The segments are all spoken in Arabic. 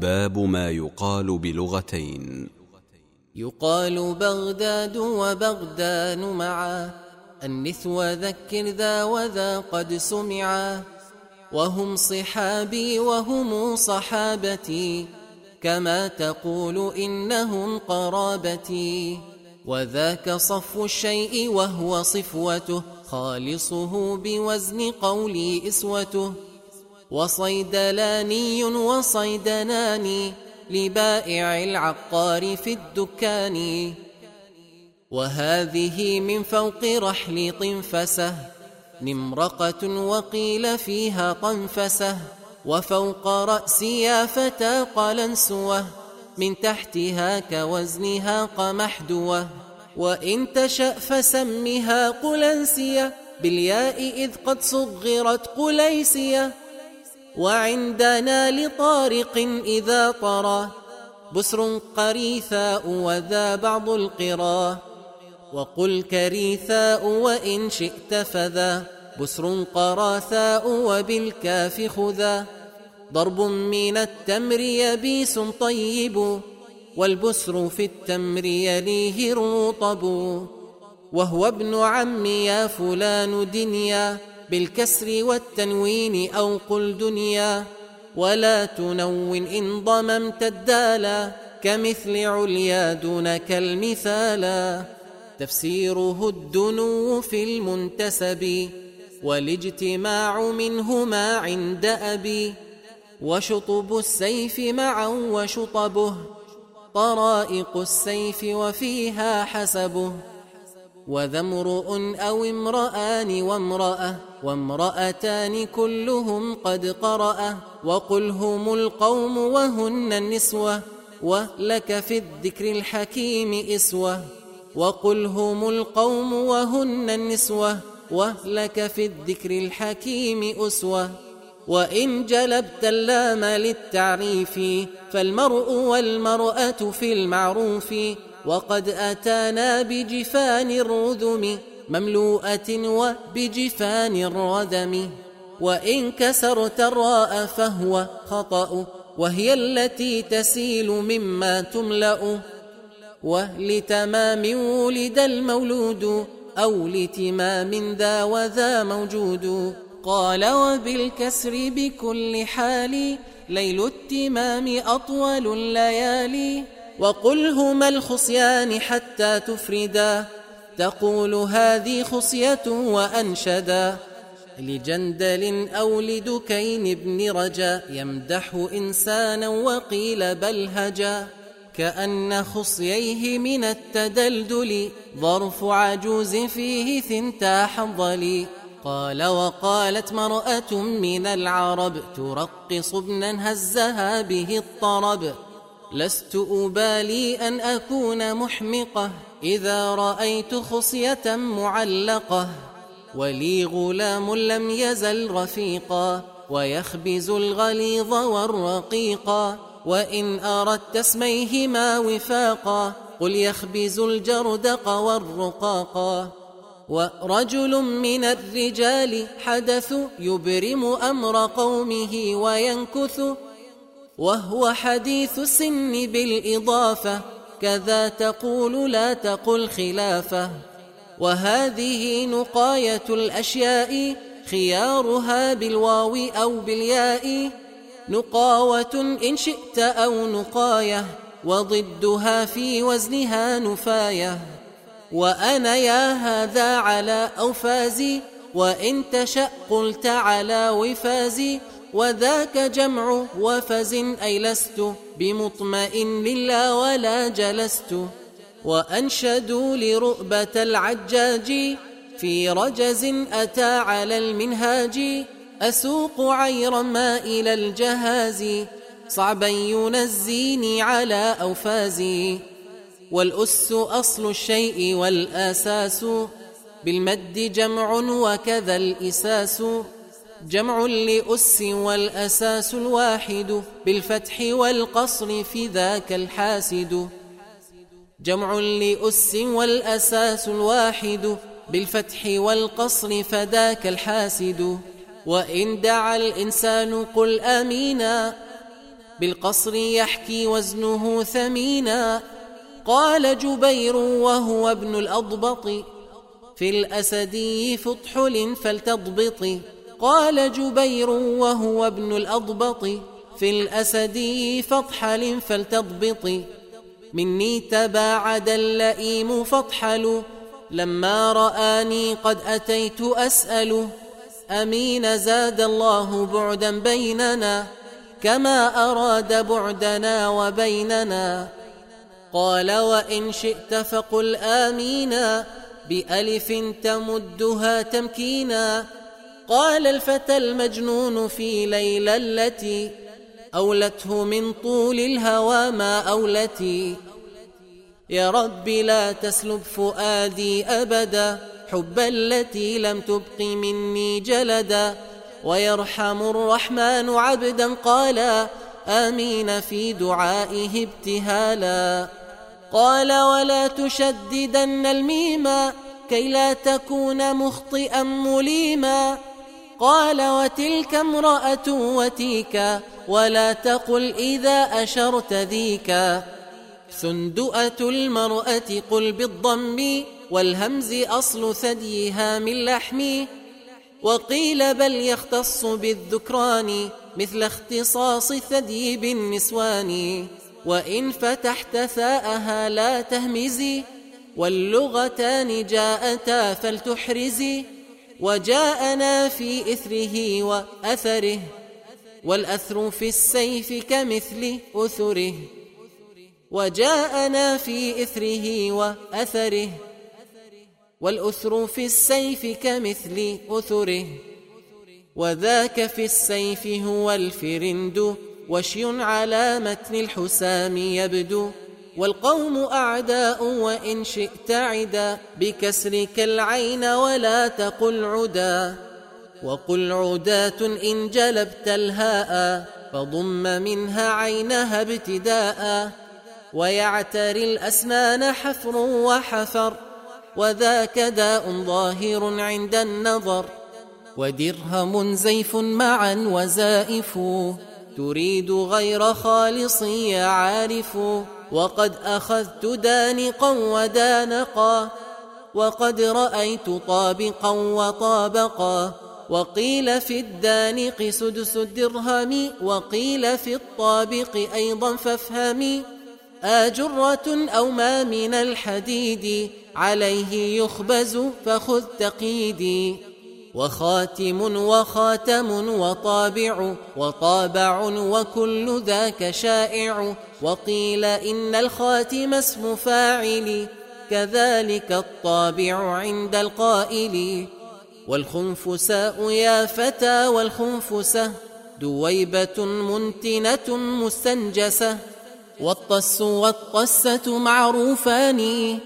باب ما يقال بلغتين. يقال بغداد وبغدان معا. النثو ذكر ذا وذا قد سمعا. وهم صحابي وهم صحابتي. كما تقول إنهم قرابتي. وذاك صف الشيء وهو صفوته. خالصه بوزن قولي إسوته. وصيدلاني وصيدناني لبائع العقار في الدكان. وهذه من فوق رحل طنفسة نمرقة وقيل فيها طنفسة. وفوق رأسي يا فتى قلنسوة من تحتها كوزنها قمحدوة. وإن تشأ فسمها قلنسية بالياء إذ قد صغرت قليسية. وعندنا لطارق إذا طرى. بسر قريثاء وذا بعض القرى. وقل كريثاء وإن شئت فذا. بسر قراثاء وبالكاف خذا. ضرب من التمر يبيس طيب والبسر في التمر يليه رطب وهو ابن عم يا فلان دنيا. بالكسر والتنوين أو قل دنيا ولا تنون إن ضممت الدالا كمثل عليا دونك المثالا تفسيره الدنو في المنتسب والاجتماع منهما عند أبي وشطب السيف معا وشطبه طرائق السيف وفيها حسبه وذا امرؤ أو امرآن وامرأة وامرأتان كلهم قد قرأ وقل هم القوم وهن النسوة ولك في الذكر الحكيم إسوة. وقل هم القوم وهن النسوة ولك في الذكر الحكيم أسوة. وإن جلبت اللام للتعريف فالمرء والمرأة في المعروف. وقد أتانا بجفان الرذم مملوءة وبجفان الردم وإن كسرت الراء فهو خطأ وهي التي تسيل مما تملأ. ولتمام ولد المولود أو لتمام ذا وذا موجود. قال وبالكسر بكل حال ليل التمام أطول الليالي. وقل هما الخصيان حتى تفردا. تقول هذه خصية وأنشدا لجندل أو لدكين بن رجا يمدح إنسانا وقيل بل هجا. كأن خصييه من التدلدل ظرف عجوز فيه ثنتا حنظلي قال وقالت مرأة من العرب ترقص ابنا هزها به الطرب. لست أبالي أن أكون محمقة. إذا رأيت خصية معلقة ولي غلام لم يزل رفيقا ويخبز الغليظ والرقيقا وإن أردت اسميهما وفاقا قل يخبز الجردق والرقاقا ورجل من الرجال حدث يبرم أمر قومه وينكث وهو حديث السن بالإضافة. كذا تقول لا تقل خلافة. وهذه نقاية الأشياء خيارها بالواو أو بالياء. نقاوة إن شئت أو نقاية وضدها في وزنها نفاية. وأنا يا هذا على أوفازي وإن تشأ قلت على وفازي. وذاك جمع وفز أي لست. بمطمئن لا ولا جلست وأنشدوا لرؤبة العجاج في رجز أتى على المنهاج أسوق عير ما إلى الجهاز صعبا ينزيني على أوفازي والأس أصل الشيء والآساس بالمد جمع وكذا الإساس جمع لأس والأساس الواحد بالفتح والقصر في ذاك الحاسد. جمع لأس والأساس الواحد بالفتح والقصر فذاك الحاسد. وإن دعا الإنسان قل آمينا بالقصر يحكي وزنه ثمينا قال جبير وهو ابن الأضبط. في الأسدي فطحل فلتضبط قال جبير وهو ابن الأضبط في الأسدي فطحل فلتضبط مني تباعد اللئيم فطحل لما رآني قد أتيت أسأل أمين زاد الله بعدا بيننا كما أراد بعدنا وبيننا قال وإن شئت فقل آمينا بألف تمدها تمكينا قال الفتى المجنون في ليلة التي أولته من طول الهوى ما أولتي. يا رب لا تسلب فؤادي أبدا حب التي لم تبق مني جلدا. ويرحم الرحمن عبدا قالا آمين في دعائه ابتهالا. قال ولا تشددن الميما كي لا تكون مخطئا مليما. قال وتلك امرأة وتيكا ولا تقل إذا أشرت ذيكا سندؤة المرأة قل بالضم والهمز أصل ثديها من لحم. وقيل بل يختص بالذكران مثل اختصاص الثدي بالنسوان وإن فتحت ثاءها لا تهمزي واللغتان جاءتا فلتحرزي وجاءنا في إثره وأثره والأثر في السيف كمثل أثره. وجاءنا في إثره وأثره والأثر في السيف كمثل أثره. وذاك في السيف هو الفرند وشي على متن الحسام يبدو. والقوم أعداء وإن شئت عدا بكسرك العين ولا تقل عدا وقل عداة إن جلبت الهاء فضم منها عينها ابتداء ويعتري الأسنان حفر وحفر وذاك داء ظاهر عند النظر ودرهم زيف معا وزائف تريد غير خالص يا عارف وقد أخذت دانقا ودانقا وقد رأيت طابقا وطابقا. وقيل في الدانق سدس الدرهم وقيل في الطابق أيضا فافهمي آجرة أو ما من الحديد عليه يخبز فخذ تقيدي وخاتم وخاتم وطابع وطابع وكل ذاك شائع. وقيل إن الخاتم اسم فاعل كذلك الطابع عند القائل. والخنفساء يا فتى والخنفسة دويبة منتنة مستنجسة. والطس والطسة معروفان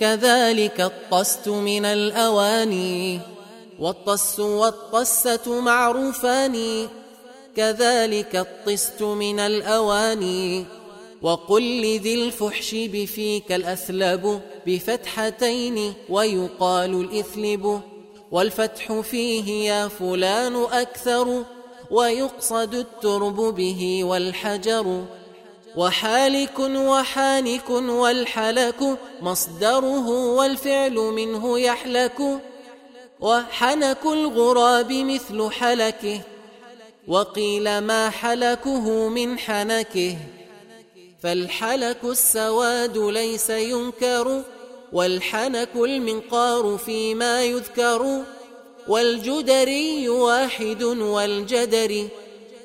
كذلك الطست من الأواني. والطس والطسة معروفان. كذلك الطست من الأواني وقل لذي الفحش بفيك الأثلب بفتحتين ويقال الإثلب. والفتح فيه يا فلان أكثر. ويقصد الترب به والحجر. وحالك وحانك والحلك مصدره والفعل منه يحلك. وحنك الغراب مثل حلكه وقيل ما حلكه من حنكه. فالحلك السواد ليس ينكر والحنك المنقار فيما يذكر. والجدري واحد والجدر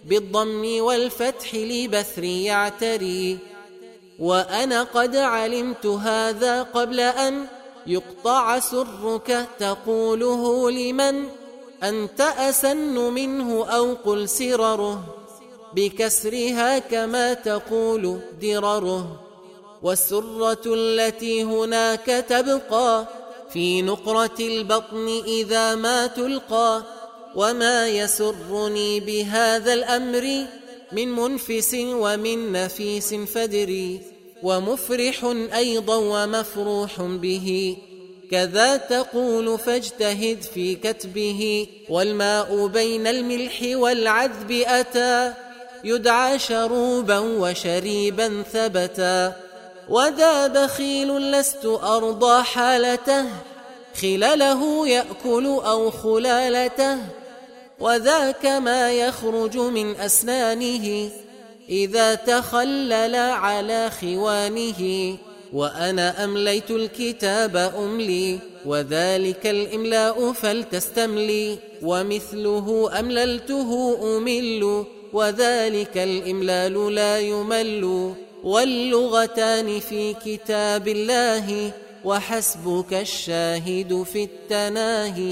بالضم والفتح لبثر يعتري. وأنا قد علمت هذا قبل أن يقطع سرك تقوله لمن أنت أسن منه أو قل سرره بكسرها كما تقول درره والسرة التي هناك تبقى في نقرة البطن إذا ما تلقى وما يسرني بهذا الأمر من منفس ومن نفيس فدري ومفرح أيضا ومفروح به. كذا تقول فاجتهد في كتبه. والماء بين الملح والعذب أتى. يدعى شروبا وشريبا ثبتا. وذا بخيل لست أرضى حالته. خلاله يأكل أو خلالته. وذاك ما يخرج من أسنانه. إذا تخلل على خوانه وأنا أمليت الكتاب أملي وذلك الإملاء فلتستملي ومثله أمللته أمل وذلك الإملال لا يمل. واللغتان في كتاب الله وحسبك الشاهد في التناهي.